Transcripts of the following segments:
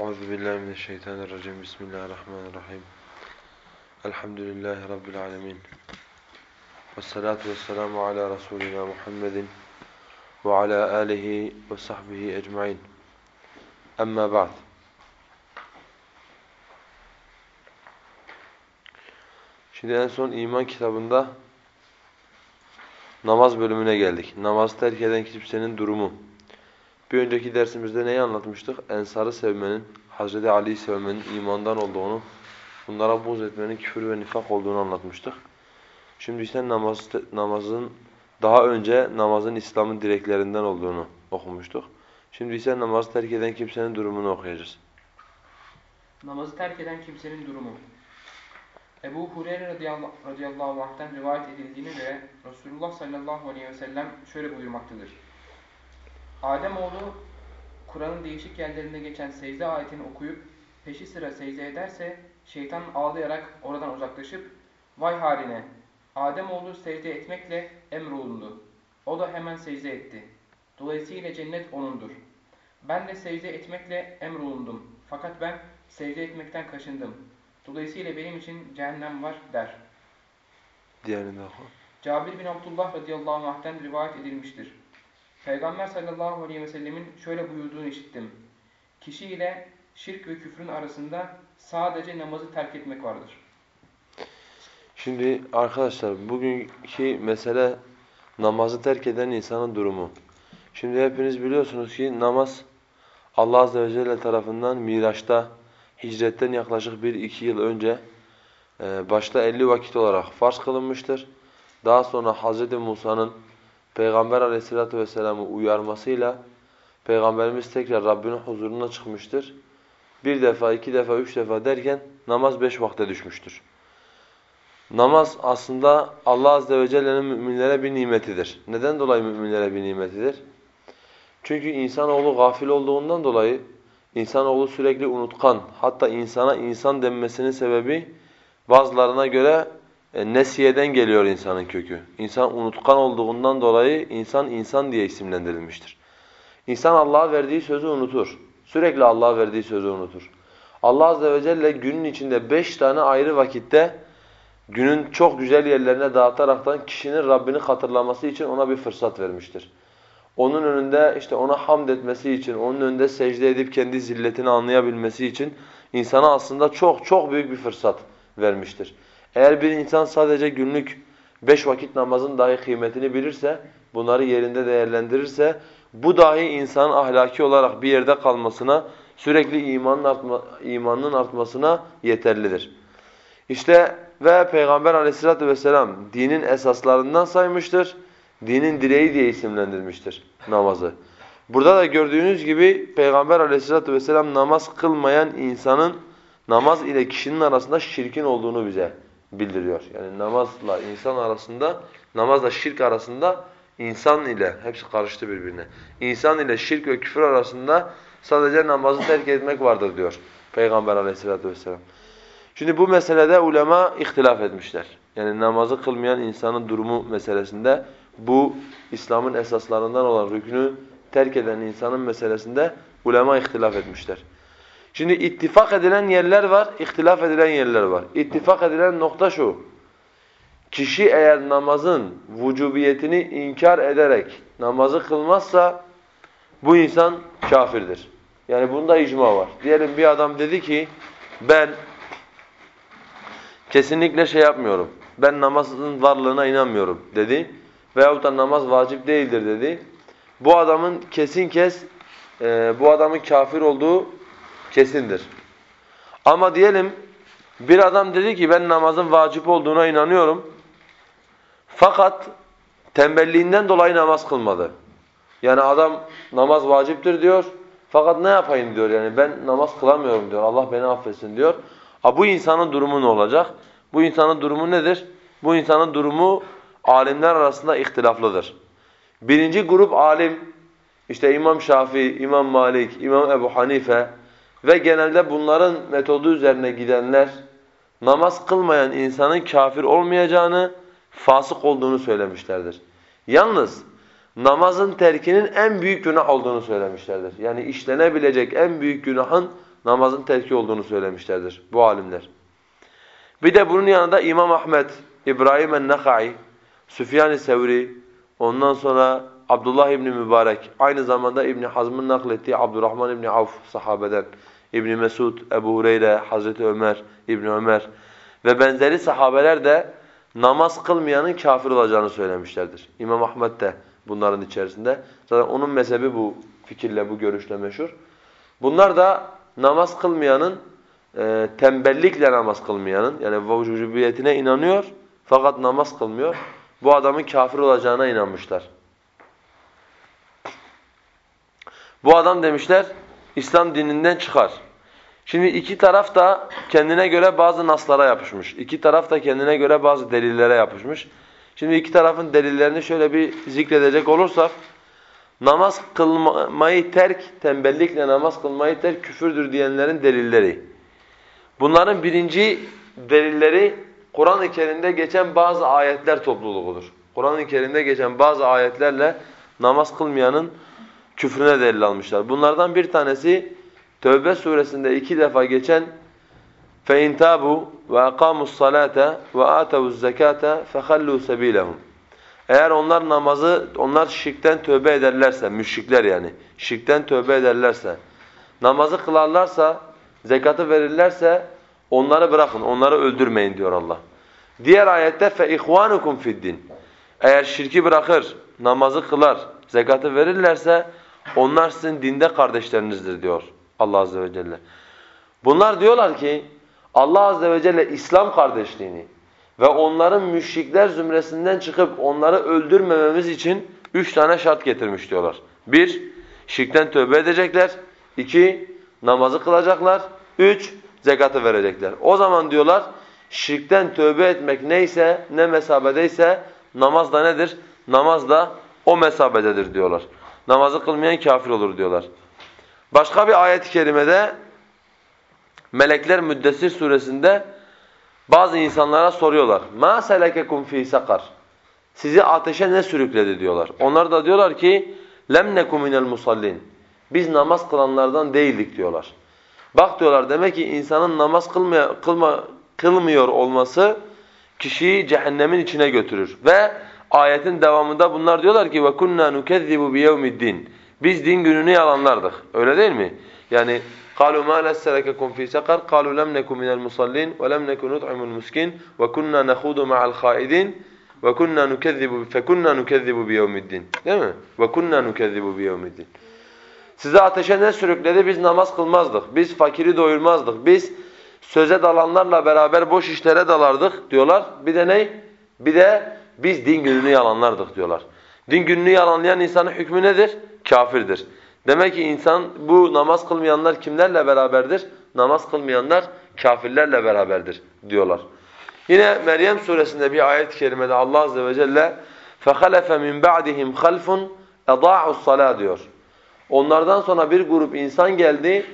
Euzu billahi mineşşeytanirracim. Bismillahirrahmanirrahim. Elhamdülillahi rabbil alamin. Ves salatu vesselamu ala rasulina Muhammedin ve ala alihi ve sahbihi ecmaîn. Amma ba'd. Şimdi en son iman kitabında namaz bölümüne geldik. Namaz terk eden kimsenin durumu. Bir önceki dersimizde neyi anlatmıştık? Ensarı sevmenin, Hazreti Ali'yi sevmenin imandan olduğunu, bunlara buz etmenin küfür ve nifak olduğunu anlatmıştık. Şimdi ise namaz, namazın daha önce namazın İslam'ın direklerinden olduğunu okumuştuk. Şimdi ise namazı terk eden kimsenin durumunu okuyacağız. Namazı terk eden kimsenin durumu. Ebu Hureyre radıyallahu, anh'ten rivayet edildiğine göre Resulullah sallallahu aleyhi ve sellem şöyle buyurmaktadır. Ademoğlu Kur'an'ın değişik yerlerinde geçen secde ayetini okuyup peşi sıra secde ederse şeytan ağlayarak oradan uzaklaşıp vay haline Ademoğlu secde etmekle emrolundu. O da hemen secde etti. Dolayısıyla cennet onundur. Ben de secde etmekle emrolundum. Fakat ben secde etmekten kaçındım. Dolayısıyla benim için cehennem var der. Diğerini de oku. Cabir bin Abdullah radıyallahu anh'ten rivayet edilmiştir. Peygamber sallallahu aleyhi ve sellemin şöyle buyurduğunu işittim. Kişi ile şirk ve küfrün arasında sadece namazı terk etmek vardır. Şimdi arkadaşlar bugünkü mesele namazı terk eden insanın durumu. Şimdi hepiniz biliyorsunuz ki namaz Allah Azze ve Celle tarafından Miraç'ta hicretten yaklaşık 1-2 yıl önce e, başta 50 vakit olarak farz kılınmıştır. Daha sonra Hz. Musa'nın Peygamber aleyhissalatu vesselam'ı uyarmasıyla Peygamberimiz tekrar Rabbinin huzuruna çıkmıştır. Bir defa, iki defa, üç defa derken namaz beş vakte düşmüştür. Namaz aslında Allah azze ve celle'nin müminlere bir nimetidir. Neden dolayı müminlere bir nimetidir? Çünkü insanoğlu gafil olduğundan dolayı insanoğlu sürekli unutkan. Hatta insana insan denmesinin sebebi bazılarına göre nesiyeden geliyor insanın kökü. İnsan unutkan olduğundan dolayı insan insan diye isimlendirilmiştir. İnsan Allah'a verdiği sözü unutur. Sürekli Allah'a verdiği sözü unutur. Allah azze ve celle günün içinde beş tane ayrı vakitte günün çok güzel yerlerine dağıtaraktan kişinin Rabbini hatırlaması için ona bir fırsat vermiştir. Onun önünde işte ona hamd etmesi için, onun önünde secde edip kendi zilletini anlayabilmesi için insana aslında çok çok büyük bir fırsat vermiştir. Eğer bir insan sadece günlük beş vakit namazın dahi kıymetini bilirse, bunları yerinde değerlendirirse, bu dahi insanın ahlaki olarak bir yerde kalmasına, sürekli imanın, artma, imanının artmasına yeterlidir. İşte ve Peygamber aleyhissalatü vesselam dinin esaslarından saymıştır. Dinin direği diye isimlendirmiştir namazı. Burada da gördüğünüz gibi Peygamber aleyhissalatü vesselam namaz kılmayan insanın namaz ile kişinin arasında şirkin olduğunu bize bildiriyor. Yani namazla insan arasında, namazla şirk arasında insan ile, hepsi karıştı birbirine. İnsan ile şirk ve küfür arasında sadece namazı terk etmek vardır diyor Peygamber aleyhissalatü vesselam. Şimdi bu meselede ulema ihtilaf etmişler. Yani namazı kılmayan insanın durumu meselesinde bu İslam'ın esaslarından olan rükünü terk eden insanın meselesinde ulema ihtilaf etmişler. Şimdi ittifak edilen yerler var, ihtilaf edilen yerler var. İttifak edilen nokta şu. Kişi eğer namazın vücubiyetini inkar ederek namazı kılmazsa bu insan kafirdir. Yani bunda icma var. Diyelim bir adam dedi ki ben kesinlikle şey yapmıyorum. Ben namazın varlığına inanmıyorum dedi. Veyahut da namaz vacip değildir dedi. Bu adamın kesin kes e, bu adamın kafir olduğu kesindir. Ama diyelim bir adam dedi ki ben namazın vacip olduğuna inanıyorum. Fakat tembelliğinden dolayı namaz kılmadı. Yani adam namaz vaciptir diyor. Fakat ne yapayım diyor yani ben namaz kılamıyorum diyor. Allah beni affetsin diyor. A bu insanın durumu ne olacak? Bu insanın durumu nedir? Bu insanın durumu alimler arasında ihtilaflıdır. Birinci grup alim işte İmam Şafii, İmam Malik, İmam Ebu Hanife ve genelde bunların metodu üzerine gidenler namaz kılmayan insanın kafir olmayacağını, fasık olduğunu söylemişlerdir. Yalnız namazın terkinin en büyük günah olduğunu söylemişlerdir. Yani işlenebilecek en büyük günahın namazın terki olduğunu söylemişlerdir bu alimler. Bir de bunun yanında İmam Ahmed, İbrahim el-Nakha'i, Süfyan-ı Sevri, ondan sonra Abdullah İbni Mübarek, aynı zamanda İbni Hazm'ın naklettiği Abdurrahman İbni Avf sahabeden, İbni Mesud, Ebu Hureyre, Hazreti Ömer, İbni Ömer ve benzeri sahabeler de namaz kılmayanın kafir olacağını söylemişlerdir. İmam Ahmed de bunların içerisinde. Zaten onun mezhebi bu fikirle, bu görüşle meşhur. Bunlar da namaz kılmayanın, e, tembellikle namaz kılmayanın, yani vücubiyetine inanıyor fakat namaz kılmıyor. Bu adamın kafir olacağına inanmışlar. Bu adam demişler, İslam dininden çıkar. Şimdi iki taraf da kendine göre bazı naslara yapışmış. İki taraf da kendine göre bazı delillere yapışmış. Şimdi iki tarafın delillerini şöyle bir zikredecek olursak, namaz kılmayı terk, tembellikle namaz kılmayı terk küfürdür diyenlerin delilleri. Bunların birinci delilleri Kur'an-ı Kerim'de geçen bazı ayetler topluluğudur. Kur'an-ı Kerim'de geçen bazı ayetlerle namaz kılmayanın küfrüne delil almışlar. Bunlardan bir tanesi Tövbe suresinde iki defa geçen فَاِنْ تَابُوا وَاَقَامُوا الصَّلَاةَ وَآتَوُوا الزَّكَاةَ فَخَلُّوا سَب۪يلَهُمْ Eğer onlar namazı, onlar şirkten tövbe ederlerse, müşrikler yani, şirkten tövbe ederlerse, namazı kılarlarsa, zekatı verirlerse, onları bırakın, onları öldürmeyin diyor Allah. Diğer ayette فَاِخْوَانُكُمْ فِي الدِّينِ Eğer şirki bırakır, namazı kılar, zekatı verirlerse, onlar sizin dinde kardeşlerinizdir diyor Allah Azze ve Celle. Bunlar diyorlar ki Allah Azze ve Celle İslam kardeşliğini ve onların müşrikler zümresinden çıkıp onları öldürmememiz için üç tane şart getirmiş diyorlar. Bir, şirkten tövbe edecekler. İki, namazı kılacaklar. Üç, zekatı verecekler. O zaman diyorlar şirkten tövbe etmek neyse, ne mesabedeyse namaz da nedir? Namaz da o mesabededir diyorlar. Namazı kılmayan kafir olur diyorlar. Başka bir ayet-i kerimede Melekler Müddessir suresinde bazı insanlara soruyorlar. Ma selekekum fi sakar. Sizi ateşe ne sürükledi diyorlar. Onlar da diyorlar ki lem nekum minel musallin. Biz namaz kılanlardan değildik diyorlar. Bak diyorlar demek ki insanın namaz kılmaya, kılma, kılmıyor olması kişiyi cehennemin içine götürür ve ayetin devamında bunlar diyorlar ki ve kunna nukezzibu biyevmiddin. Biz din gününü yalanlardık. Öyle değil mi? Yani قالوا ما لسلككم في سقر قالوا لم نكن من المصلين ولم نكن نطعم المسكين وكنا نخوض مع الخائدين وكنا نكذب فكنا نكذب بيوم الدين. Değil mi? Ve kunna nukezzibu biyevmiddin. Sizi ateşe ne sürükledi? Biz namaz kılmazdık. Biz fakiri doyurmazdık. Biz söze dalanlarla beraber boş işlere dalardık diyorlar. Bir de ne? Bir de biz din gününü yalanlardık diyorlar. Din gününü yalanlayan insanın hükmü nedir? Kafirdir. Demek ki insan bu namaz kılmayanlar kimlerle beraberdir? Namaz kılmayanlar kafirlerle beraberdir diyorlar. Yine Meryem suresinde bir ayet-i kerimede Allah azze ve celle فَخَلَفَ مِنْ بَعْدِهِمْ خَلْفٌ اَضَاعُوا الصَّلَاةِ diyor. Onlardan sonra bir grup insan geldi,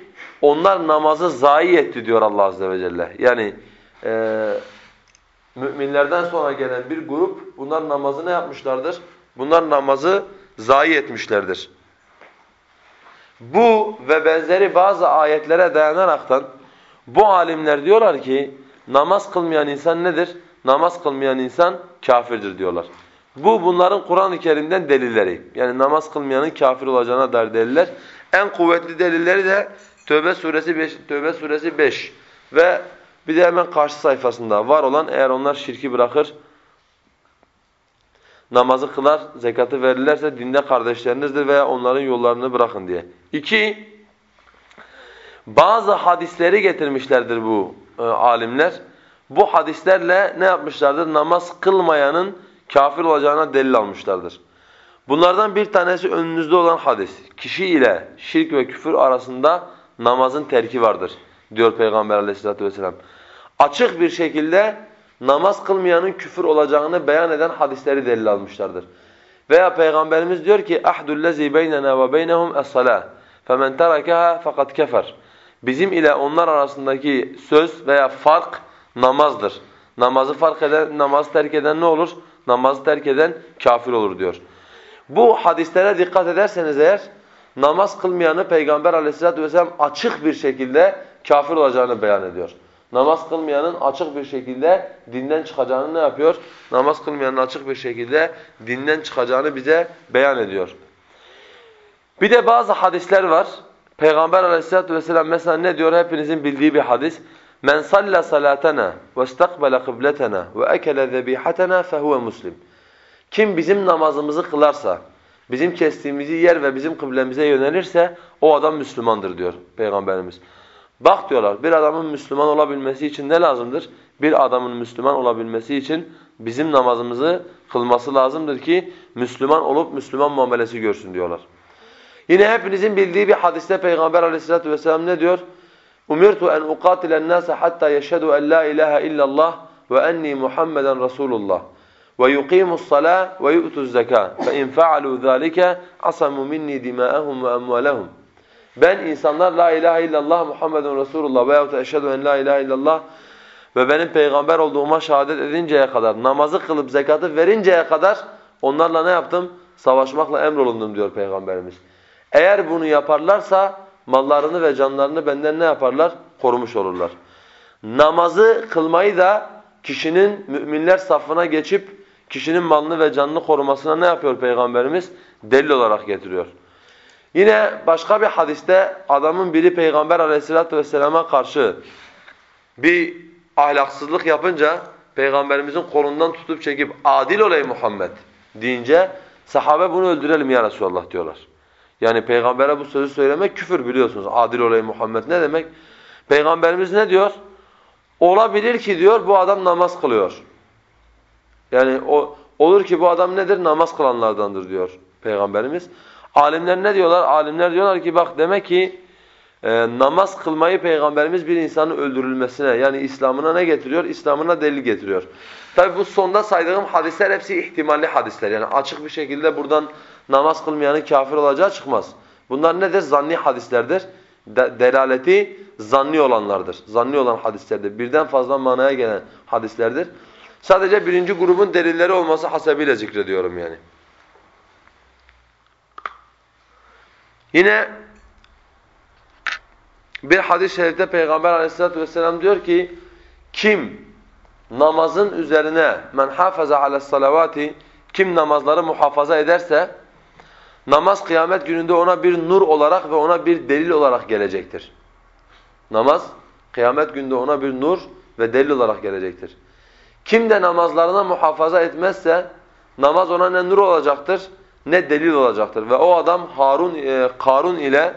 onlar namazı zayi etti diyor Allah azze ve celle. Yani e, müminlerden sonra gelen bir grup bunlar namazı ne yapmışlardır? Bunlar namazı zayi etmişlerdir. Bu ve benzeri bazı ayetlere dayanaraktan bu alimler diyorlar ki namaz kılmayan insan nedir? Namaz kılmayan insan kafirdir diyorlar. Bu bunların Kur'an-ı Kerim'den delilleri. Yani namaz kılmayanın kafir olacağına dair deliller. En kuvvetli delilleri de Tövbe suresi 5, Tövbe suresi 5 ve bir de hemen karşı sayfasında var olan eğer onlar şirki bırakır namazı kılar, zekatı verirlerse dinde kardeşlerinizdir veya onların yollarını bırakın diye. İki, bazı hadisleri getirmişlerdir bu e, alimler. Bu hadislerle ne yapmışlardır? Namaz kılmayanın kafir olacağına delil almışlardır. Bunlardan bir tanesi önünüzde olan hadis. Kişi ile şirk ve küfür arasında namazın terki vardır diyor Peygamber aleyhissalatü vesselam. Açık bir şekilde namaz kılmayanın küfür olacağını beyan eden hadisleri delil almışlardır. Veya Peygamberimiz diyor ki ahdullezî beynena ve beynehum es-salâh. Femen terakaha fakat kefer. Bizim ile onlar arasındaki söz veya fark namazdır. Namazı fark eden, namazı terk eden ne olur? Namazı terk eden kafir olur diyor. Bu hadislere dikkat ederseniz eğer namaz kılmayanı Peygamber aleyhissalatü vesselam açık bir şekilde kafir olacağını beyan ediyor. Namaz kılmayanın açık bir şekilde dinden çıkacağını ne yapıyor? Namaz kılmayanın açık bir şekilde dinden çıkacağını bize beyan ediyor. Bir de bazı hadisler var. Peygamber aleyhissalatü vesselam mesela ne diyor? Hepinizin bildiği bir hadis. Men salla salatana ve istakbala kıbletena ve ekele zebihatena fehuve muslim. Kim bizim namazımızı kılarsa, bizim kestiğimizi yer ve bizim kıblemize yönelirse o adam Müslümandır diyor Peygamberimiz. Bak diyorlar bir adamın Müslüman olabilmesi için ne lazımdır? Bir adamın Müslüman olabilmesi için bizim namazımızı kılması lazımdır ki Müslüman olup Müslüman muamelesi görsün diyorlar. Yine hepinizin bildiği bir hadiste Peygamber aleyhissalatu vesselam ne diyor? Umirtu en uqatilen nase hatta yeşhedü en la ilahe illallah ve enni Muhammeden Resulullah ve yuqimus salah ve yu'tuz zekâ fe in fa'alu zâlike asamu minni dimâ'ehum ve. Ben insanlar la ilahe illallah Muhammedun Resulullah veyahut eşhedü en la ilahe illallah ve benim peygamber olduğuma şehadet edinceye kadar, namazı kılıp zekatı verinceye kadar onlarla ne yaptım? Savaşmakla emrolundum diyor Peygamberimiz. Eğer bunu yaparlarsa mallarını ve canlarını benden ne yaparlar? Korumuş olurlar. Namazı kılmayı da kişinin müminler safına geçip kişinin malını ve canını korumasına ne yapıyor Peygamberimiz? Delil olarak getiriyor. Yine başka bir hadiste adamın biri Peygamber aleyhissalatu vesselama karşı bir ahlaksızlık yapınca Peygamberimizin kolundan tutup çekip adil olayım Muhammed deyince sahabe bunu öldürelim ya Resulallah diyorlar. Yani peygambere bu sözü söylemek küfür biliyorsunuz. Adil olayım Muhammed ne demek? Peygamberimiz ne diyor? Olabilir ki diyor bu adam namaz kılıyor. Yani o olur ki bu adam nedir? Namaz kılanlardandır diyor Peygamberimiz. Alimler ne diyorlar? Alimler diyorlar ki bak demek ki e, namaz kılmayı Peygamberimiz bir insanın öldürülmesine yani İslam'ına ne getiriyor? İslam'ına delil getiriyor. Tabi bu sonda saydığım hadisler hepsi ihtimalli hadisler. Yani açık bir şekilde buradan namaz kılmayanın kafir olacağı çıkmaz. Bunlar nedir? Zanni hadislerdir. De delaleti zanni olanlardır. Zanni olan hadislerdir. Birden fazla manaya gelen hadislerdir. Sadece birinci grubun delilleri olması hasebiyle zikrediyorum yani. Yine bir hadis-i şerifte Peygamber aleyhissalatu vesselam diyor ki kim namazın üzerine men hafaza ales salavati kim namazları muhafaza ederse namaz kıyamet gününde ona bir nur olarak ve ona bir delil olarak gelecektir. Namaz kıyamet gününde ona bir nur ve delil olarak gelecektir. Kim de namazlarına muhafaza etmezse namaz ona ne nur olacaktır ne delil olacaktır. Ve o adam Harun e, Karun ile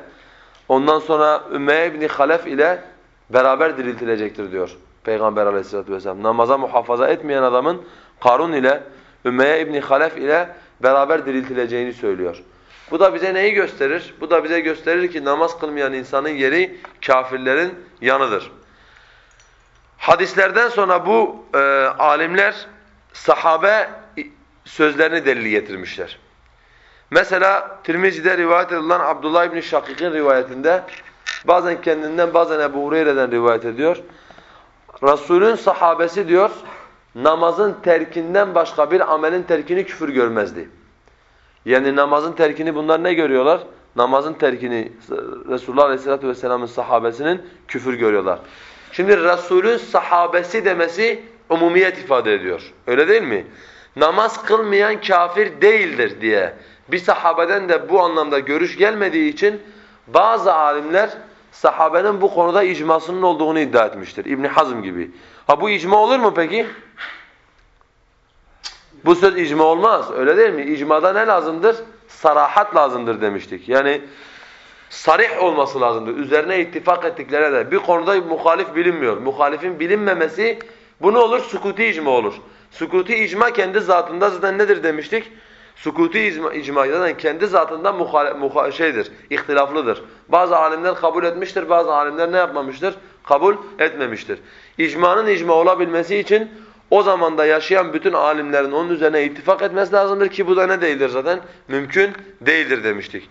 ondan sonra Ümmeye ibn Halef ile beraber diriltilecektir diyor Peygamber Aleyhisselatü vesselam. Namaza muhafaza etmeyen adamın Karun ile Ümmeye ibn Halef ile beraber diriltileceğini söylüyor. Bu da bize neyi gösterir? Bu da bize gösterir ki namaz kılmayan insanın yeri kafirlerin yanıdır. Hadislerden sonra bu e, alimler sahabe sözlerini delil getirmişler. Mesela Tirmizi'de rivayet edilen Abdullah İbni Şakik'in rivayetinde bazen kendinden bazen Ebu Hureyre'den rivayet ediyor. Resulün sahabesi diyor namazın terkinden başka bir amelin terkini küfür görmezdi. Yani namazın terkini bunlar ne görüyorlar? Namazın terkini Resulullah Aleyhisselatü Vesselam'ın sahabesinin küfür görüyorlar. Şimdi Resulün sahabesi demesi umumiyet ifade ediyor. Öyle değil mi? Namaz kılmayan kafir değildir diye bir sahabeden de bu anlamda görüş gelmediği için bazı alimler sahabenin bu konuda icmasının olduğunu iddia etmiştir. İbn Hazm gibi. Ha bu icma olur mu peki? Bu söz icma olmaz. Öyle değil mi? İcmada ne lazımdır? Sarahat lazımdır demiştik. Yani sarih olması lazımdır. Üzerine ittifak ettiklerine de. Bir konuda muhalif bilinmiyor. Muhalifin bilinmemesi bu ne olur? Sukuti icma olur. Sukuti icma kendi zatında zaten nedir demiştik? Sukuti icma, zaten kendi zatından muhale, muha, şeydir, ihtilaflıdır. Bazı alimler kabul etmiştir, bazı alimler ne yapmamıştır? Kabul etmemiştir. İcmanın icma olabilmesi için o zamanda yaşayan bütün alimlerin onun üzerine ittifak etmesi lazımdır ki bu da ne değildir zaten? Mümkün değildir demiştik.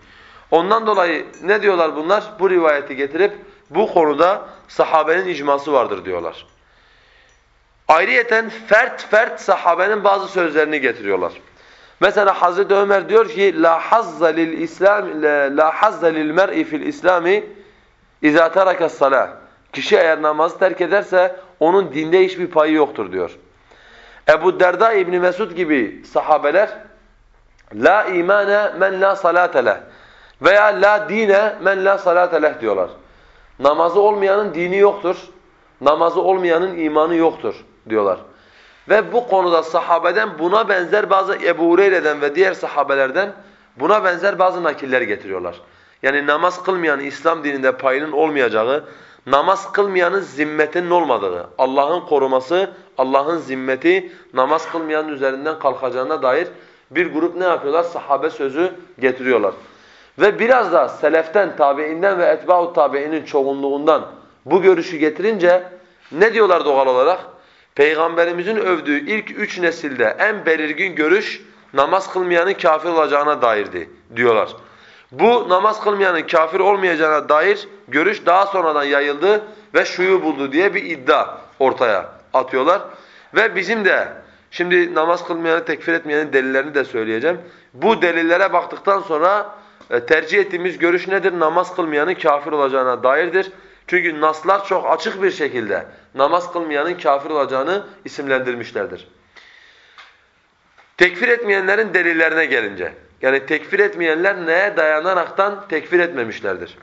Ondan dolayı ne diyorlar bunlar? Bu rivayeti getirip bu konuda sahabenin icması vardır diyorlar. Ayrıyeten fert fert sahabenin bazı sözlerini getiriyorlar. Mesela Hazreti Ömer diyor ki la hazza lil İslam la hazza lil mer'i fil İslami iza teraka salah. Kişi eğer namazı terk ederse onun dinde hiçbir payı yoktur diyor. Ebu Derda İbni Mesud gibi sahabeler la imane men la salate leh veya la dine men la salate leh diyorlar. Namazı olmayanın dini yoktur. Namazı olmayanın imanı yoktur diyorlar. Ve bu konuda sahabeden buna benzer bazı Ebu Hureyre'den ve diğer sahabelerden buna benzer bazı nakiller getiriyorlar. Yani namaz kılmayan İslam dininde payının olmayacağı, namaz kılmayanın zimmetinin olmadığı, Allah'ın koruması, Allah'ın zimmeti namaz kılmayanın üzerinden kalkacağına dair bir grup ne yapıyorlar? Sahabe sözü getiriyorlar. Ve biraz da seleften, tabiinden ve etba'ut tabiinin çoğunluğundan bu görüşü getirince ne diyorlar doğal olarak? Peygamberimizin övdüğü ilk üç nesilde en belirgin görüş namaz kılmayanın kafir olacağına dairdi diyorlar. Bu namaz kılmayanın kafir olmayacağına dair görüş daha sonradan yayıldı ve şuyu buldu diye bir iddia ortaya atıyorlar. Ve bizim de şimdi namaz kılmayanı tekfir etmeyenin delillerini de söyleyeceğim. Bu delillere baktıktan sonra e, tercih ettiğimiz görüş nedir? Namaz kılmayanın kafir olacağına dairdir. Çünkü naslar çok açık bir şekilde namaz kılmayanın kafir olacağını isimlendirmişlerdir. Tekfir etmeyenlerin delillerine gelince, yani tekfir etmeyenler neye dayanaraktan tekfir etmemişlerdir?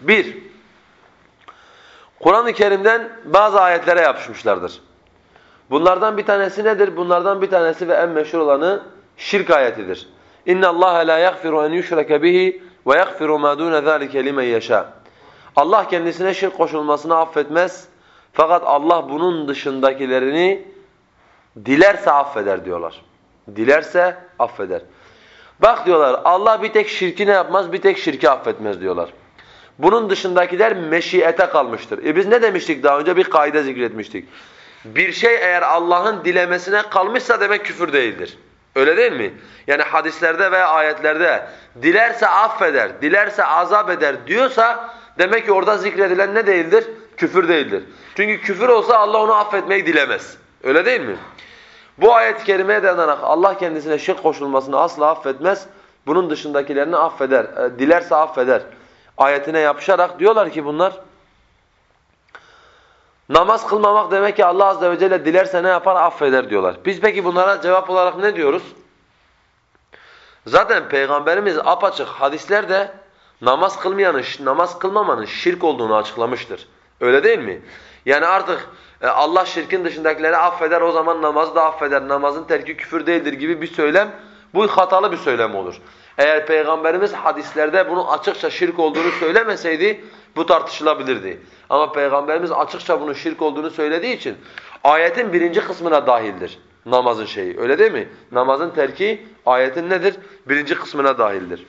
Bir, Kur'an-ı Kerim'den bazı ayetlere yapışmışlardır. Bunlardan bir tanesi nedir? Bunlardan bir tanesi ve en meşhur olanı şirk ayetidir. Allah la yaghfiru en yushraka bihi ve yaghfiru ma dun zalika limen yasha. Allah kendisine şirk koşulmasını affetmez. Fakat Allah bunun dışındakilerini dilerse affeder diyorlar. Dilerse affeder. Bak diyorlar Allah bir tek şirki ne yapmaz? Bir tek şirki affetmez diyorlar. Bunun dışındakiler meşiyete kalmıştır. E biz ne demiştik daha önce? Bir kaide zikretmiştik. Bir şey eğer Allah'ın dilemesine kalmışsa demek küfür değildir. Öyle değil mi? Yani hadislerde veya ayetlerde dilerse affeder, dilerse azap eder diyorsa demek ki orada zikredilen ne değildir? Küfür değildir. Çünkü küfür olsa Allah onu affetmeyi dilemez. Öyle değil mi? Bu ayet-i kerimeye dayanarak Allah kendisine şirk koşulmasını asla affetmez. Bunun dışındakilerini affeder, e, dilerse affeder. Ayetine yapışarak diyorlar ki bunlar Namaz kılmamak demek ki Allah azze ve celle dilerse ne yapar? Affeder diyorlar. Biz peki bunlara cevap olarak ne diyoruz? Zaten Peygamberimiz apaçık hadislerde namaz kılmayanın, namaz kılmamanın şirk olduğunu açıklamıştır. Öyle değil mi? Yani artık e, Allah şirkin dışındakileri affeder o zaman namazı da affeder. Namazın terki küfür değildir gibi bir söylem bu hatalı bir söylem olur. Eğer Peygamberimiz hadislerde bunu açıkça şirk olduğunu söylemeseydi bu tartışılabilirdi. Ama Peygamberimiz açıkça bunun şirk olduğunu söylediği için ayetin birinci kısmına dahildir namazın şeyi. Öyle değil mi? Namazın terki ayetin nedir? Birinci kısmına dahildir.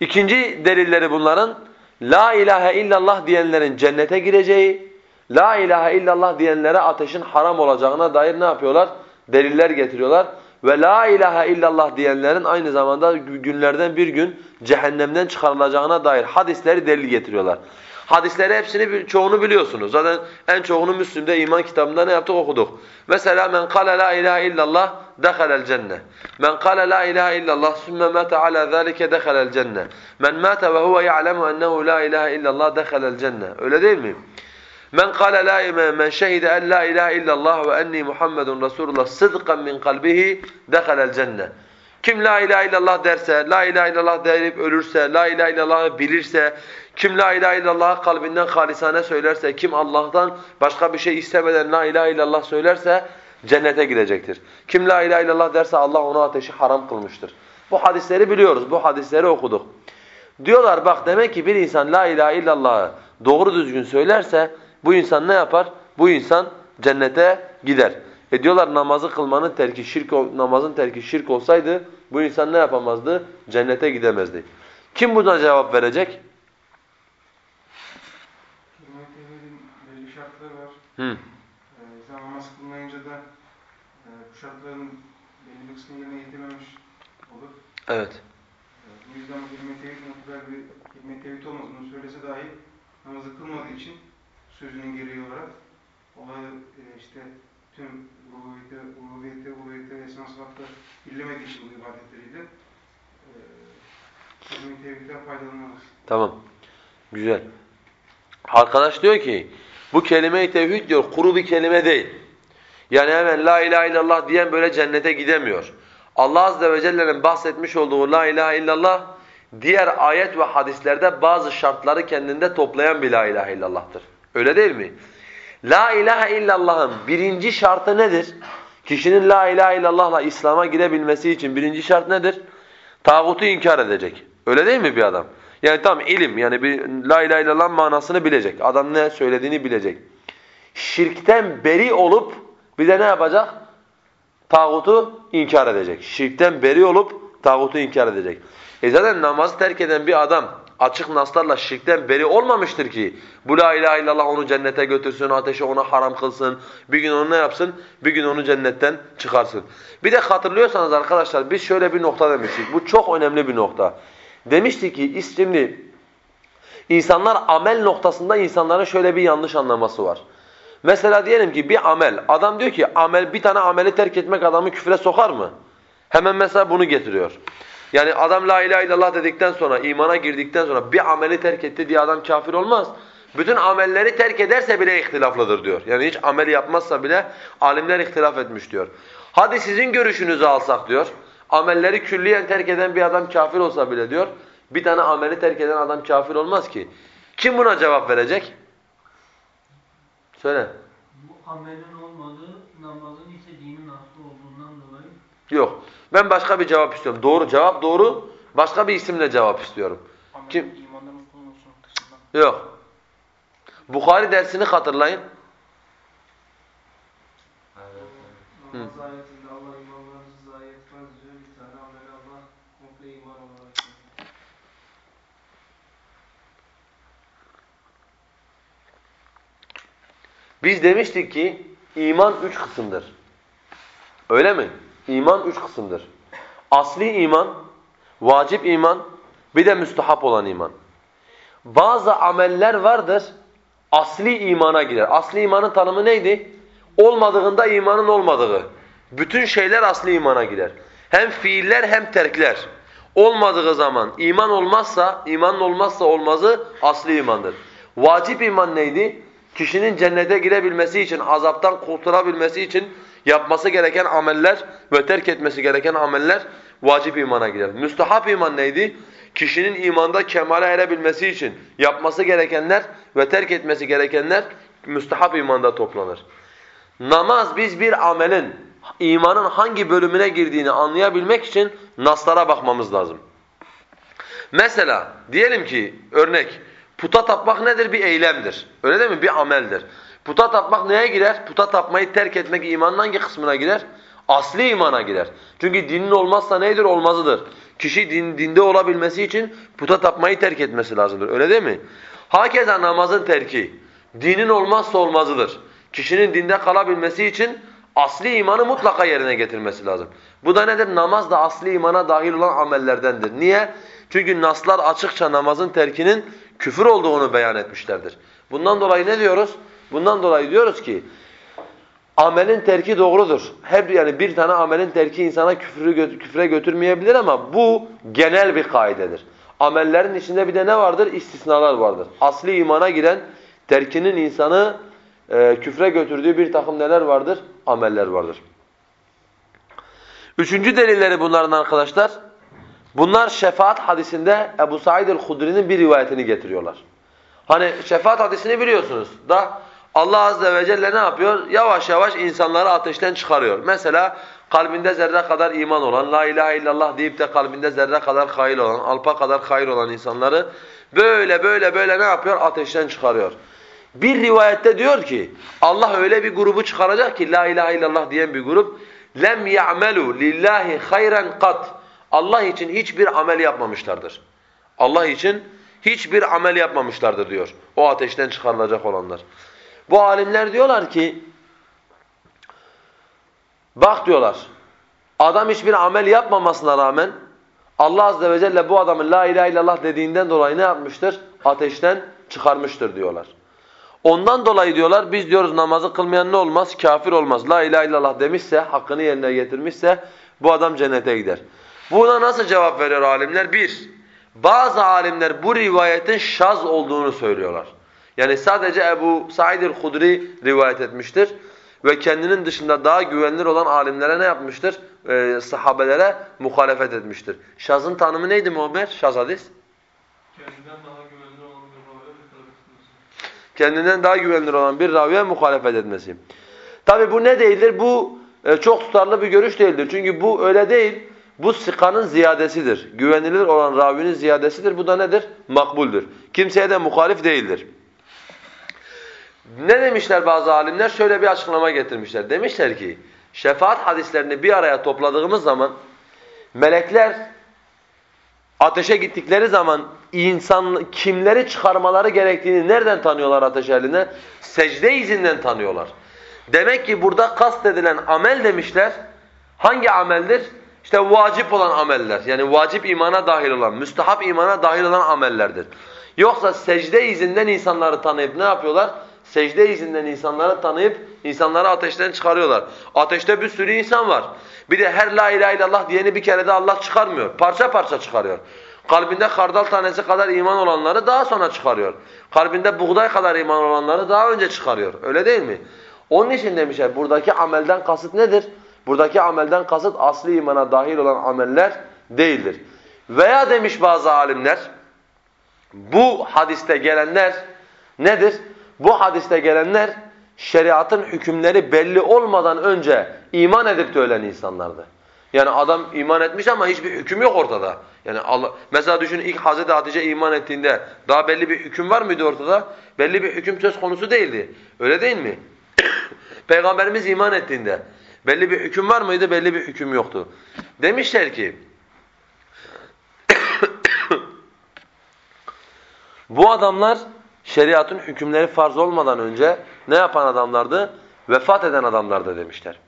İkinci delilleri bunların La ilahe illallah diyenlerin cennete gireceği, La ilahe illallah diyenlere ateşin haram olacağına dair ne yapıyorlar? Deliller getiriyorlar. Ve la ilahe illallah diyenlerin aynı zamanda günlerden bir gün cehennemden çıkarılacağına dair hadisleri delil getiriyorlar. Hadisleri hepsini çoğunu biliyorsunuz. Zaten en çoğunu Müslim'de iman kitabında ne yaptık okuduk. Mesela men kâle la ilahe illallah dehalel cenne. Men kâle la ilahe illallah sümme mâte ala zâlike dehalel cenne. Men mâte ve huve ya'lemu ennehu la ilahe illallah dehalel cenne. Öyle değil mi? Men kâle la men şehide en la ilahe illallah ve enni Muhammedun Resulullah sıdkan min kalbihi dehalel cenne. Kim la ilahe illallah derse, la ilahe illallah deyip ölürse, la ilahe illallah bilirse, kim la ilahe illallah kalbinden halisane söylerse, kim Allah'tan başka bir şey istemeden la ilahe illallah söylerse cennete girecektir. Kim la ilahe illallah derse Allah ona ateşi haram kılmıştır. Bu hadisleri biliyoruz, bu hadisleri okuduk. Diyorlar bak demek ki bir insan la ilahe illallah'ı doğru düzgün söylerse bu insan ne yapar? Bu insan cennete gider. E diyorlar namazı kılmanın terki şirk namazın terki şirk olsaydı bu insan ne yapamazdı? Cennete gidemezdi. Kim buna cevap verecek? belli şartları var. Hı. Ee, sen namaz kılmayınca da e, bu şartların belli bir kısmını yerine getirmemiş olur. Evet. Ee, bu yüzden bu tevhid mutlaka bir hilmet tevhid olmadığını söylese dahi namazı kılmadığı için sözünün gereği olarak olayı e, işte tüm rububiyete, rububiyete, uluhiyete ve sıfatla birlemediği için bu ibadetleriyle e, hilmet tevhidden faydalanamaz. Tamam. Güzel. Arkadaş diyor ki bu kelime-i tevhid diyor kuru bir kelime değil. Yani hemen la ilahe illallah diyen böyle cennete gidemiyor. Allah azze ve celle'nin bahsetmiş olduğu la ilahe illallah diğer ayet ve hadislerde bazı şartları kendinde toplayan bir la ilahe illallah'tır. Öyle değil mi? La ilahe illallah'ın birinci şartı nedir? Kişinin la ilahe illallah'la İslam'a girebilmesi için birinci şart nedir? Tağutu inkar edecek. Öyle değil mi bir adam? Yani tam ilim yani bir la ilahe illallah manasını bilecek. Adam ne söylediğini bilecek. Şirkten beri olup bir de ne yapacak? Tağutu inkar edecek. Şirkten beri olup tağutu inkar edecek. E zaten namazı terk eden bir adam açık naslarla şirkten beri olmamıştır ki bu la ilahe illallah onu cennete götürsün, ateşe onu haram kılsın. Bir gün onu ne yapsın? Bir gün onu cennetten çıkarsın. Bir de hatırlıyorsanız arkadaşlar biz şöyle bir nokta demiştik. Bu çok önemli bir nokta. Demiştik ki şimdi insanlar amel noktasında insanların şöyle bir yanlış anlaması var. Mesela diyelim ki bir amel, adam diyor ki amel bir tane ameli terk etmek adamı küfre sokar mı? Hemen mesela bunu getiriyor. Yani adam la ilahe illallah dedikten sonra, imana girdikten sonra bir ameli terk etti diye adam kafir olmaz. Bütün amelleri terk ederse bile ihtilaflıdır diyor. Yani hiç amel yapmazsa bile alimler ihtilaf etmiş diyor. Hadi sizin görüşünüzü alsak diyor. Amelleri külliyen terk eden bir adam kafir olsa bile diyor. Bir tane ameli terk eden adam kafir olmaz ki. Kim buna cevap verecek? Söyle. Bu amelin olmadığı namazın ise dinin aslı olduğundan dolayı Yok. Ben başka bir cevap istiyorum. Doğru cevap doğru. Başka bir isimle cevap istiyorum. Amel Kim? Yok. Bukhari dersini hatırlayın. Söylüyor. Biz demiştik ki iman üç kısımdır. Öyle mi? İman üç kısımdır. Asli iman, vacip iman, bir de müstehap olan iman. Bazı ameller vardır, asli imana girer. Asli imanın tanımı neydi? Olmadığında imanın olmadığı. Bütün şeyler asli imana girer. Hem fiiller hem terkler. Olmadığı zaman iman olmazsa, imanın olmazsa olmazı asli imandır. Vacip iman neydi? Kişinin cennete girebilmesi için, azaptan kurtulabilmesi için yapması gereken ameller ve terk etmesi gereken ameller vacip imana girer. Müstahap iman neydi? Kişinin imanda kemale erebilmesi için yapması gerekenler ve terk etmesi gerekenler müstahap imanda toplanır. Namaz biz bir amelin imanın hangi bölümüne girdiğini anlayabilmek için naslara bakmamız lazım. Mesela diyelim ki örnek puta tapmak nedir? Bir eylemdir. Öyle değil mi? Bir ameldir. Puta tapmak neye girer? Puta tapmayı terk etmek imanın hangi kısmına girer? Asli imana girer. Çünkü dinin olmazsa nedir? Olmazıdır. Kişi din, dinde olabilmesi için puta tapmayı terk etmesi lazımdır. Öyle değil mi? Hakeza namazın terki dinin olmazsa olmazıdır. Kişinin dinde kalabilmesi için asli imanı mutlaka yerine getirmesi lazım. Bu da nedir? Namaz da asli imana dahil olan amellerdendir. Niye? Çünkü naslar açıkça namazın terkinin küfür olduğunu beyan etmişlerdir. Bundan dolayı ne diyoruz? Bundan dolayı diyoruz ki amelin terki doğrudur. Hep yani bir tane amelin terki insana küfrü küfre götürmeyebilir ama bu genel bir kaidedir. Amellerin içinde bir de ne vardır? İstisnalar vardır. Asli imana giren terkinin insanı e, küfre götürdüğü bir takım neler vardır? Ameller vardır. Üçüncü delilleri bunların arkadaşlar. Bunlar şefaat hadisinde Ebu Said el-Hudri'nin bir rivayetini getiriyorlar. Hani şefaat hadisini biliyorsunuz da Allah azze ve celle ne yapıyor? Yavaş yavaş insanları ateşten çıkarıyor. Mesela kalbinde zerre kadar iman olan, la ilahe illallah deyip de kalbinde zerre kadar hayır olan, alpa kadar hayır olan insanları böyle böyle böyle ne yapıyor? Ateşten çıkarıyor. Bir rivayette diyor ki Allah öyle bir grubu çıkaracak ki la ilahe illallah diyen bir grup lem ya'melu lillahi hayran kat. Allah için hiçbir amel yapmamışlardır. Allah için hiçbir amel yapmamışlardır diyor. O ateşten çıkarılacak olanlar. Bu alimler diyorlar ki bak diyorlar adam hiçbir amel yapmamasına rağmen Allah azze ve celle bu adamın la ilahe illallah dediğinden dolayı ne yapmıştır? Ateşten çıkarmıştır diyorlar. Ondan dolayı diyorlar biz diyoruz namazı kılmayan ne olmaz? Kafir olmaz. La ilahe illallah demişse, hakkını yerine getirmişse bu adam cennete gider. Buna nasıl cevap veriyor alimler? Bir, bazı alimler bu rivayetin şaz olduğunu söylüyorlar. Yani sadece Ebu Said el-Hudri rivayet etmiştir. Ve kendinin dışında daha güvenilir olan alimlere ne yapmıştır? Ee, sahabelere muhalefet etmiştir. Şaz'ın tanımı neydi Muammer? Şaz hadis? Kendinden daha güvenilir olan bir tutması. kendinden daha güvenilir olan bir raviye muhalefet etmesi. Tabi bu ne değildir? Bu e, çok tutarlı bir görüş değildir. Çünkü bu öyle değil. Bu sikanın ziyadesidir. Güvenilir olan ravinin ziyadesidir. Bu da nedir? Makbuldür. Kimseye de muhalif değildir. Ne demişler bazı alimler? Şöyle bir açıklama getirmişler. Demişler ki şefaat hadislerini bir araya topladığımız zaman melekler ateşe gittikleri zaman insan kimleri çıkarmaları gerektiğini nereden tanıyorlar ateş ehline? Secde izinden tanıyorlar. Demek ki burada kastedilen amel demişler. Hangi ameldir? İşte vacip olan ameller. Yani vacip imana dahil olan, müstahap imana dahil olan amellerdir. Yoksa secde izinden insanları tanıyıp ne yapıyorlar? Secde izinden insanları tanıyıp insanları ateşten çıkarıyorlar. Ateşte bir sürü insan var. Bir de her la ilahe illallah diyeni bir kere de Allah çıkarmıyor. Parça parça çıkarıyor. Kalbinde kardal tanesi kadar iman olanları daha sonra çıkarıyor. Kalbinde buğday kadar iman olanları daha önce çıkarıyor. Öyle değil mi? Onun için demişler buradaki amelden kasıt nedir? Buradaki amelden kasıt asli imana dahil olan ameller değildir. Veya demiş bazı alimler bu hadiste gelenler nedir? Bu hadiste gelenler şeriatın hükümleri belli olmadan önce iman edip de ölen insanlardı. Yani adam iman etmiş ama hiçbir hüküm yok ortada. Yani Allah mesela düşünün ilk Hazreti Hatice iman ettiğinde daha belli bir hüküm var mıydı ortada? Belli bir hüküm söz konusu değildi. Öyle değil mi? Peygamberimiz iman ettiğinde belli bir hüküm var mıydı? Belli bir hüküm yoktu. Demişler ki bu adamlar şeriatın hükümleri farz olmadan önce ne yapan adamlardı? Vefat eden adamlardı demişler.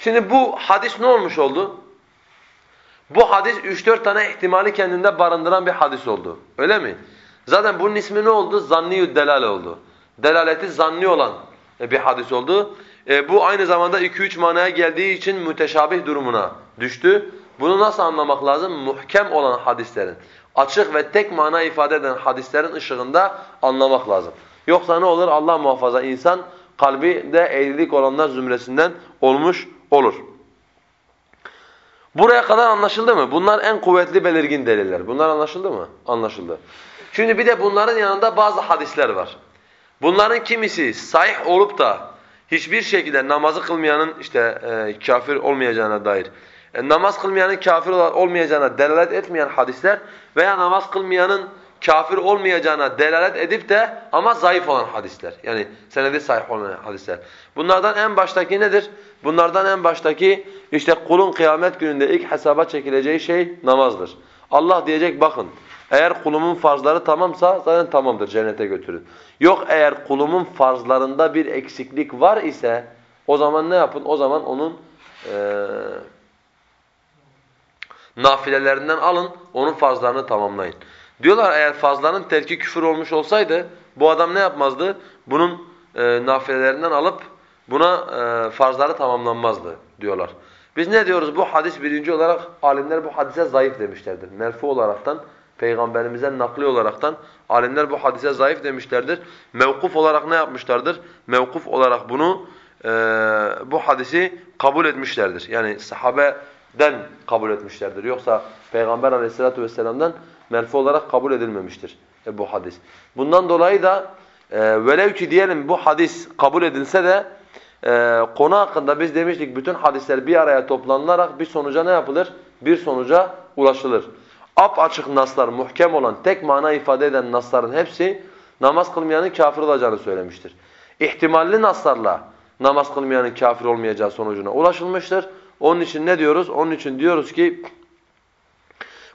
Şimdi bu hadis ne olmuş oldu? Bu hadis 3-4 tane ihtimali kendinde barındıran bir hadis oldu. Öyle mi? Zaten bunun ismi ne oldu? Zanniyü delale oldu. Delaleti zanni olan bir hadis oldu. E, bu aynı zamanda 2-3 manaya geldiği için müteşabih durumuna düştü. Bunu nasıl anlamak lazım? Muhkem olan hadislerin, açık ve tek mana ifade eden hadislerin ışığında anlamak lazım. Yoksa ne olur? Allah muhafaza insan kalbi de eğrilik olanlar zümresinden olmuş olur. Buraya kadar anlaşıldı mı? Bunlar en kuvvetli belirgin deliller. Bunlar anlaşıldı mı? Anlaşıldı. Şimdi bir de bunların yanında bazı hadisler var. Bunların kimisi sahih olup da hiçbir şekilde namazı kılmayanın işte e, kafir olmayacağına dair, e, namaz kılmayanın kafir olmayacağına delalet etmeyen hadisler veya namaz kılmayanın kafir olmayacağına delalet edip de ama zayıf olan hadisler. Yani senedi sahih olmayan hadisler. Bunlardan en baştaki nedir? Bunlardan en baştaki işte kulun kıyamet gününde ilk hesaba çekileceği şey namazdır. Allah diyecek bakın eğer kulumun farzları tamamsa zaten tamamdır cennete götürün. Yok eğer kulumun farzlarında bir eksiklik var ise o zaman ne yapın? O zaman onun ee, nafilelerinden alın onun farzlarını tamamlayın. Diyorlar eğer fazlanın terki küfür olmuş olsaydı bu adam ne yapmazdı? Bunun e, nafilelerinden alıp buna e, farzları tamamlanmazdı diyorlar. Biz ne diyoruz? Bu hadis birinci olarak alimler bu hadise zayıf demişlerdir. Merfu olaraktan, peygamberimizden nakli olaraktan alimler bu hadise zayıf demişlerdir. Mevkuf olarak ne yapmışlardır? Mevkuf olarak bunu e, bu hadisi kabul etmişlerdir. Yani sahabeden kabul etmişlerdir. Yoksa peygamber aleyhissalatu vesselam'dan merfu olarak kabul edilmemiştir e, bu hadis. Bundan dolayı da e, velev ki diyelim bu hadis kabul edilse de e, konu hakkında biz demiştik bütün hadisler bir araya toplanılarak bir sonuca ne yapılır? Bir sonuca ulaşılır. Ap açık naslar, muhkem olan, tek mana ifade eden nasların hepsi namaz kılmayanın kafir olacağını söylemiştir. İhtimalli naslarla namaz kılmayanın kafir olmayacağı sonucuna ulaşılmıştır. Onun için ne diyoruz? Onun için diyoruz ki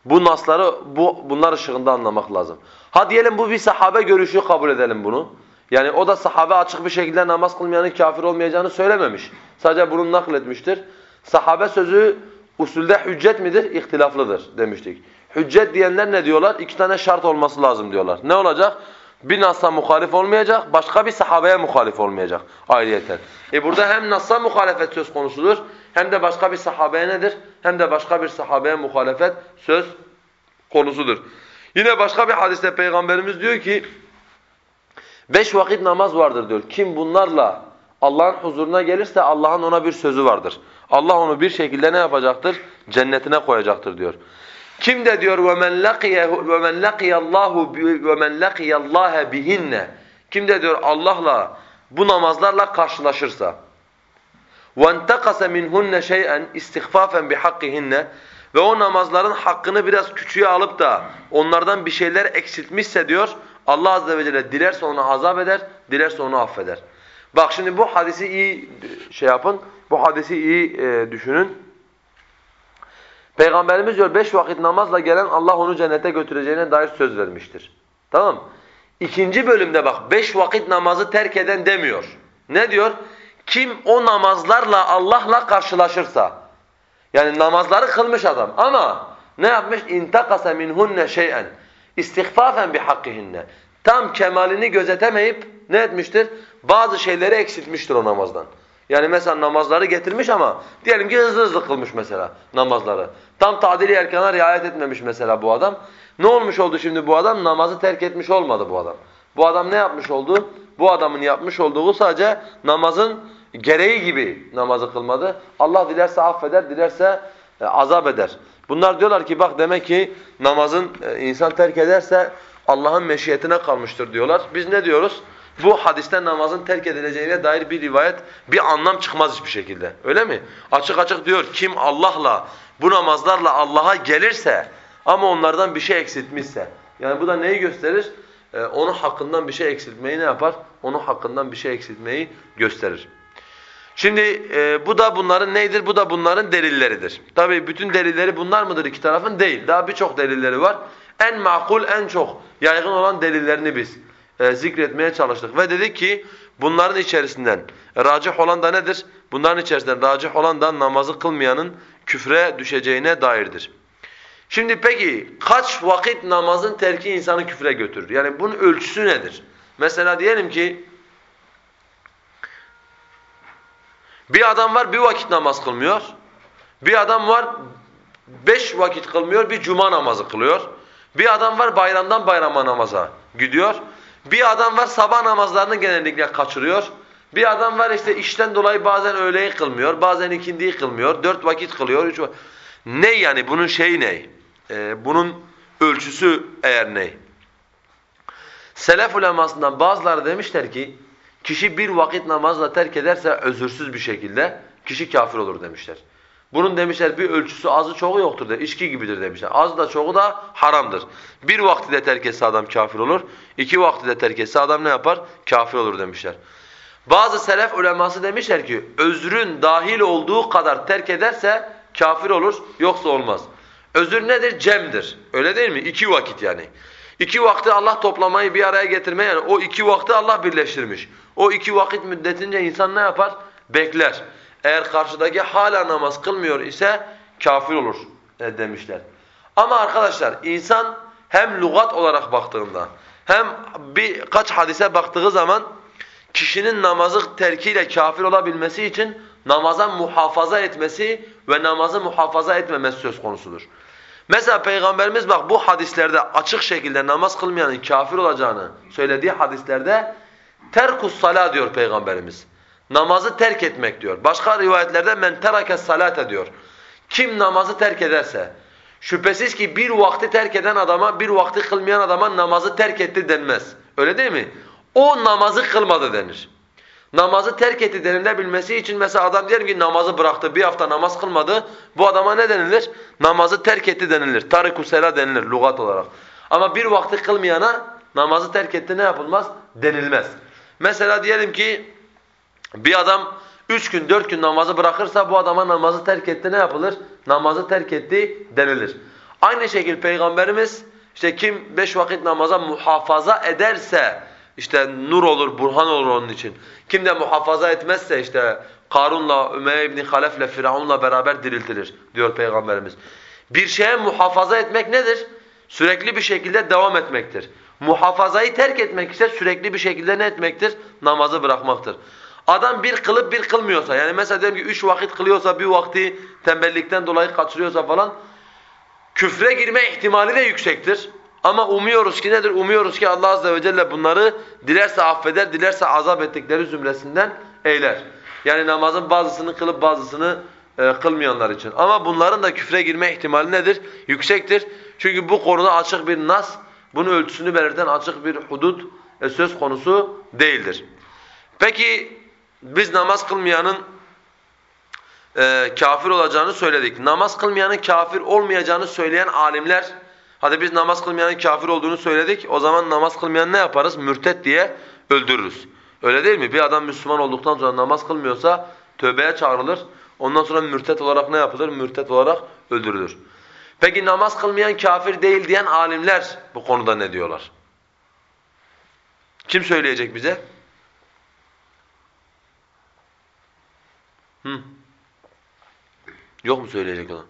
bu nasları bu bunlar ışığında anlamak lazım. Ha diyelim bu bir sahabe görüşü kabul edelim bunu. Yani o da sahabe açık bir şekilde namaz kılmayanın kafir olmayacağını söylememiş. Sadece bunu nakletmiştir. Sahabe sözü usulde hüccet midir? İhtilaflıdır demiştik. Hüccet diyenler ne diyorlar? İki tane şart olması lazım diyorlar. Ne olacak? Bir Nas'a muhalif olmayacak, başka bir sahabeye muhalif olmayacak ayrıyeten. E burada hem Nas'a muhalefet söz konusudur, hem de başka bir sahabeye nedir? Hem de başka bir sahabeye muhalefet söz konusudur. Yine başka bir hadiste Peygamberimiz diyor ki, beş vakit namaz vardır diyor. Kim bunlarla Allah'ın huzuruna gelirse Allah'ın ona bir sözü vardır. Allah onu bir şekilde ne yapacaktır? Cennetine koyacaktır diyor. Kim de diyor وَمَنْ لَقِيَ وَمَنْ لَقِيَ اللّٰهُ وَمَنْ لَقِيَ اللّٰهَ بِهِنَّ Kim de diyor Allah'la bu namazlarla karşılaşırsa وَانْتَقَسَ مِنْهُنَّ شَيْئًا اِسْتِخْفَافًا بِحَقِّهِنَّ Ve o namazların hakkını biraz küçüğe alıp da onlardan bir şeyler eksiltmişse diyor Allah azze ve celle dilerse onu azap eder, dilerse onu affeder. Bak şimdi bu hadisi iyi şey yapın, bu hadisi iyi e, düşünün. Peygamberimiz diyor beş vakit namazla gelen Allah onu cennete götüreceğine dair söz vermiştir. Tamam İkinci bölümde bak beş vakit namazı terk eden demiyor. Ne diyor? Kim o namazlarla Allah'la karşılaşırsa. Yani namazları kılmış adam ama ne yapmış? İntakasa minhunne şey'en istihfafen bihakkihinne. Tam kemalini gözetemeyip ne etmiştir? Bazı şeyleri eksiltmiştir o namazdan. Yani mesela namazları getirmiş ama diyelim ki hızlı hızlı kılmış mesela namazları. Tam tadili erkana riayet etmemiş mesela bu adam. Ne olmuş oldu şimdi bu adam? Namazı terk etmiş olmadı bu adam. Bu adam ne yapmış oldu? Bu adamın yapmış olduğu sadece namazın gereği gibi namazı kılmadı. Allah dilerse affeder, dilerse e, azap eder. Bunlar diyorlar ki bak demek ki namazın e, insan terk ederse Allah'ın meşiyetine kalmıştır diyorlar. Biz ne diyoruz? Bu hadiste namazın terk edileceğine dair bir rivayet, bir anlam çıkmaz hiçbir şekilde. Öyle mi? Açık açık diyor kim Allah'la, bu namazlarla Allah'a gelirse ama onlardan bir şey eksiltmişse. Yani bu da neyi gösterir? Ee, onun hakkından bir şey eksiltmeyi ne yapar? Onun hakkından bir şey eksiltmeyi gösterir. Şimdi e, bu da bunların neydir? Bu da bunların delilleridir. Tabii bütün delilleri bunlar mıdır iki tarafın? Değil. Daha birçok delilleri var. En makul, en çok yaygın olan delillerini biz e, zikretmeye çalıştık. Ve dedik ki bunların içerisinden racih olan da nedir? Bunların içerisinden racih olan da namazı kılmayanın küfre düşeceğine dairdir. Şimdi peki kaç vakit namazın terki insanı küfre götürür? Yani bunun ölçüsü nedir? Mesela diyelim ki bir adam var bir vakit namaz kılmıyor. Bir adam var beş vakit kılmıyor, bir cuma namazı kılıyor. Bir adam var bayramdan bayrama namaza gidiyor. Bir adam var sabah namazlarını genellikle kaçırıyor. Bir adam var işte işten dolayı bazen öğleyi kılmıyor, bazen ikindiyi kılmıyor, dört vakit kılıyor, üç vakit. Ne yani bunun şeyi ne? Ee, bunun ölçüsü eğer ne? Selef ulemasından bazıları demişler ki kişi bir vakit namazla terk ederse özürsüz bir şekilde kişi kafir olur demişler. Bunun demişler bir ölçüsü azı çoğu yoktur de içki gibidir demişler. Az da çoğu da haramdır. Bir vakti de terk etse adam kafir olur. İki vakti de terk etse adam ne yapar? Kafir olur demişler. Bazı selef uleması demişler ki özrün dahil olduğu kadar terk ederse kafir olur yoksa olmaz. Özür nedir? Cem'dir. Öyle değil mi? İki vakit yani. İki vakti Allah toplamayı bir araya getirmeyi yani o iki vakti Allah birleştirmiş. O iki vakit müddetince insan ne yapar? Bekler. Eğer karşıdaki hala namaz kılmıyor ise kafir olur e, demişler. Ama arkadaşlar insan hem lügat olarak baktığında hem birkaç hadise baktığı zaman kişinin namazı terkiyle kafir olabilmesi için namaza muhafaza etmesi ve namazı muhafaza etmemesi söz konusudur. Mesela Peygamberimiz bak bu hadislerde açık şekilde namaz kılmayanın kafir olacağını söylediği hadislerde terkus sala diyor Peygamberimiz. Namazı terk etmek diyor. Başka rivayetlerde men terake salate diyor. Kim namazı terk ederse şüphesiz ki bir vakti terk eden adama bir vakti kılmayan adama namazı terk etti denmez. Öyle değil mi? O namazı kılmadı denir. Namazı terk etti denilebilmesi için mesela adam diyelim ki namazı bıraktı, bir hafta namaz kılmadı. Bu adama ne denilir? Namazı terk etti denilir. Tariku sela denilir lügat olarak. Ama bir vakti kılmayana namazı terk etti ne yapılmaz? Denilmez. Mesela diyelim ki bir adam üç gün, dört gün namazı bırakırsa bu adama namazı terk etti ne yapılır? Namazı terk etti denilir. Aynı şekilde Peygamberimiz işte kim beş vakit namaza muhafaza ederse işte nur olur, burhan olur onun için. Kim de muhafaza etmezse işte Karun'la, Ümeyye ibn Halef'le, Firavun'la beraber diriltilir diyor Peygamberimiz. Bir şeye muhafaza etmek nedir? Sürekli bir şekilde devam etmektir. Muhafazayı terk etmek ise sürekli bir şekilde ne etmektir? Namazı bırakmaktır. Adam bir kılıp bir kılmıyorsa, yani mesela diyelim ki üç vakit kılıyorsa, bir vakti tembellikten dolayı kaçırıyorsa falan, küfre girme ihtimali de yüksektir. Ama umuyoruz ki nedir? Umuyoruz ki Allah Azze ve Celle bunları dilerse affeder, dilerse azap ettikleri zümresinden eyler. Yani namazın bazısını kılıp bazısını e, kılmayanlar için. Ama bunların da küfre girme ihtimali nedir? Yüksektir. Çünkü bu konuda açık bir nas, bunun ölçüsünü belirten açık bir hudut e, söz konusu değildir. Peki biz namaz kılmayanın e, kafir olacağını söyledik. Namaz kılmayanın kafir olmayacağını söyleyen alimler, hadi biz namaz kılmayanın kafir olduğunu söyledik, o zaman namaz kılmayan ne yaparız? Mürtet diye öldürürüz. Öyle değil mi? Bir adam Müslüman olduktan sonra namaz kılmıyorsa tövbeye çağrılır. Ondan sonra mürtet olarak ne yapılır? Mürtet olarak öldürülür. Peki namaz kılmayan kafir değil diyen alimler bu konuda ne diyorlar? Kim söyleyecek bize? Hı. Yok mu söyleyecek olan?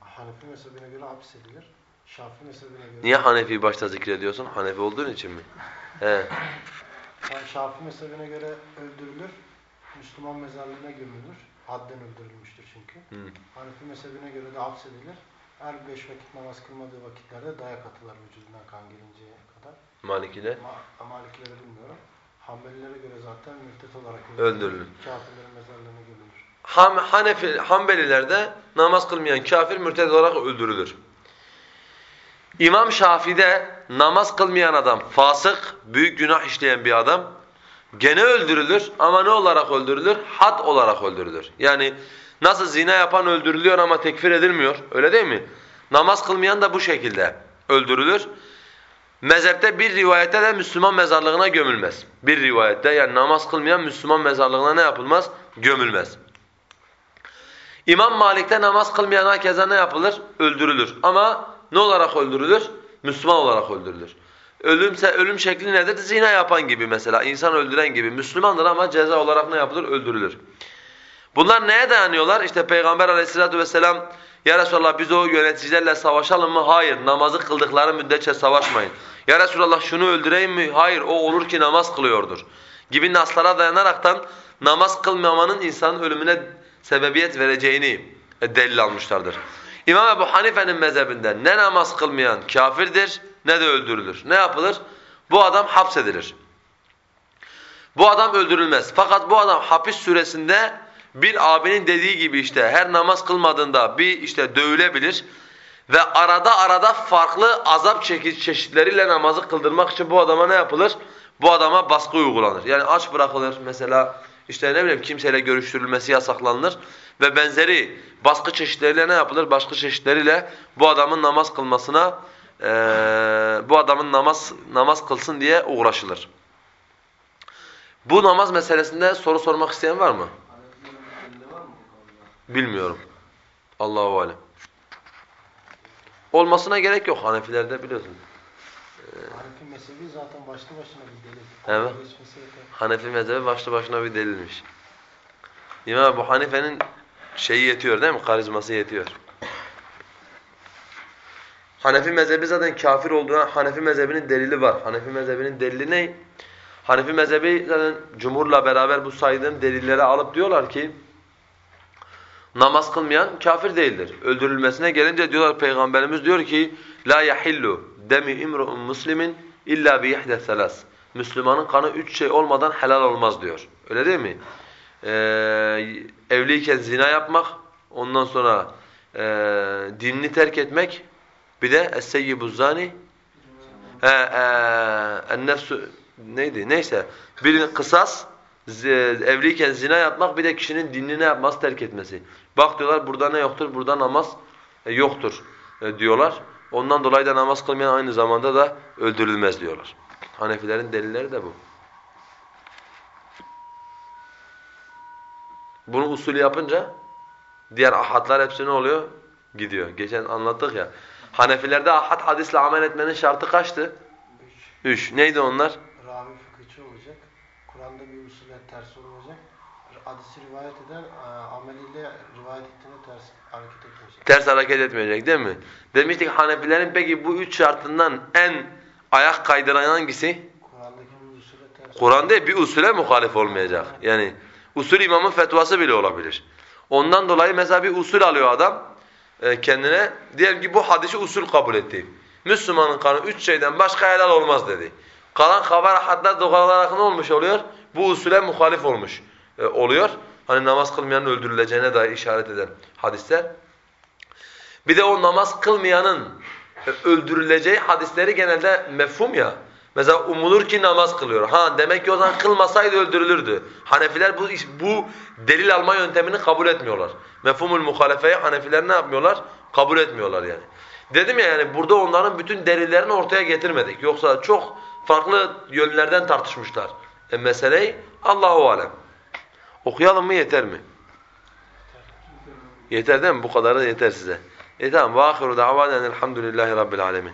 Hanefi mezhebine göre hapsedilir. Şafii mezhebine göre... Niye Hanefi başta zikrediyorsun? Hanefi olduğun için mi? He. Yani Şafii mezhebine göre öldürülür. Müslüman mezarlığına gömülür. Hadden öldürülmüştür çünkü. Hı. Hanefi mezhebine göre de hapsedilir. Her beş vakit namaz kılmadığı vakitlerde dayak atılır vücudundan kan gelinceye kadar. Malikiler. Ama Malikileri bilmiyorum. Hanbelilere göre zaten mürtet olarak Öldürülür. Kafirlerin mezarlığına gömülür. Ham, Hanefi, Hanbelilerde namaz kılmayan kafir mürted olarak öldürülür. İmam Şafii'de namaz kılmayan adam fasık, büyük günah işleyen bir adam gene öldürülür ama ne olarak öldürülür? Had olarak öldürülür. Yani nasıl zina yapan öldürülüyor ama tekfir edilmiyor öyle değil mi? Namaz kılmayan da bu şekilde öldürülür. Mezhepte bir rivayette de Müslüman mezarlığına gömülmez. Bir rivayette yani namaz kılmayan Müslüman mezarlığına ne yapılmaz? Gömülmez. İmam Malik'te namaz kılmayan herkese ne yapılır? Öldürülür. Ama ne olarak öldürülür? Müslüman olarak öldürülür. Ölümse ölüm şekli nedir? Zina yapan gibi mesela, insan öldüren gibi. Müslümandır ama ceza olarak ne yapılır? Öldürülür. Bunlar neye dayanıyorlar? İşte Peygamber aleyhissalatu vesselam ya Resulallah biz o yöneticilerle savaşalım mı? Hayır. Namazı kıldıkları müddetçe savaşmayın. Ya Resulallah şunu öldüreyim mi? Hayır. O olur ki namaz kılıyordur. Gibi naslara dayanaraktan namaz kılmamanın insanın ölümüne sebebiyet vereceğini delil almışlardır. İmam Ebu Hanife'nin mezhebinde ne namaz kılmayan kafirdir ne de öldürülür. Ne yapılır? Bu adam hapsedilir. Bu adam öldürülmez. Fakat bu adam hapis süresinde bir abinin dediği gibi işte her namaz kılmadığında bir işte dövülebilir ve arada arada farklı azap çeşitleriyle namazı kıldırmak için bu adama ne yapılır? Bu adama baskı uygulanır. Yani aç bırakılır mesela işte ne bileyim kimseyle görüştürülmesi yasaklanır ve benzeri baskı çeşitleriyle ne yapılır? Baskı çeşitleriyle bu adamın namaz kılmasına e, bu adamın namaz namaz kılsın diye uğraşılır. Bu namaz meselesinde soru sormak isteyen var mı? Bilmiyorum. Allahu alem. Olmasına gerek yok Hanefilerde biliyorsun. Hanefi mezhebi zaten başlı başına bir delil. Evet. Hanefi mezhebi başlı başına bir delilmiş. İmam Ebu Hanife'nin şeyi yetiyor değil mi? Karizması yetiyor. Hanefi mezhebi zaten kafir olduğuna Hanefi mezhebinin delili var. Hanefi mezhebinin delili ne? Hanefi mezhebi zaten cumhurla beraber bu saydığım delilleri alıp diyorlar ki namaz kılmayan kafir değildir. Öldürülmesine gelince diyorlar Peygamberimiz diyor ki la yahillu demi imru'un muslimin illa bi ihde. Müslümanın kanı üç şey olmadan helal olmaz diyor. Öyle değil mi? Ee, evliyken zina yapmak, ondan sonra e, dinini terk etmek, bir de es-seyyibu zani e, e, nefsu neydi? Neyse. Bir kısas evliyken zina yapmak bir de kişinin dinini ne yapması terk etmesi. Bak diyorlar burada ne yoktur? Burada namaz e, yoktur e, diyorlar. Ondan dolayı da namaz kılmayan aynı zamanda da öldürülmez diyorlar. Hanefilerin delilleri de bu. Bunu usulü yapınca diğer ahadlar hepsi ne oluyor? Gidiyor. Geçen anlattık ya. Hanefilerde ahad hadisle amel etmenin şartı kaçtı? Üç. Üç. Neydi onlar? Ravi fıkıhçı olacak. Kur'an'da bir usule ters olmayacak. hadisi rivayet eden e, ameliyle rivayet ettiğine ters hareket etmeyecek. Ters hareket etmeyecek değil mi? Demiştik Hanefilerin peki bu üç şartından en ayak kaydıran hangisi? Kur'an'daki bu usule ters. Kur'an değil bir usule muhalif olmayacak. Yani usul imamın fetvası bile olabilir. Ondan dolayı mesela bir usul alıyor adam e, kendine. Diyelim ki bu hadisi usul kabul etti. Müslümanın kanı üç şeyden başka helal olmaz dedi. Kalan haber hatta olarak ne olmuş oluyor? Bu usule muhalif olmuş e, oluyor. Hani namaz kılmayanın öldürüleceğine dair işaret eden hadisler. Bir de o namaz kılmayanın e, öldürüleceği hadisleri genelde mefhum ya. Mesela umulur ki namaz kılıyor. Ha demek ki o zaman kılmasaydı öldürülürdü. Hanefiler bu bu delil alma yöntemini kabul etmiyorlar. Mefhumul muhalefeyi Hanefiler ne yapmıyorlar? Kabul etmiyorlar yani. Dedim ya yani burada onların bütün delillerini ortaya getirmedik. Yoksa çok farklı yönlerden tartışmışlar. E meseleyi Allahu alem. Okuyalım mı yeter mi? Yeter değil mi? Bu kadarı yeter size. E tamam. Ve ahiru da'vanen elhamdülillahi rabbil alemin.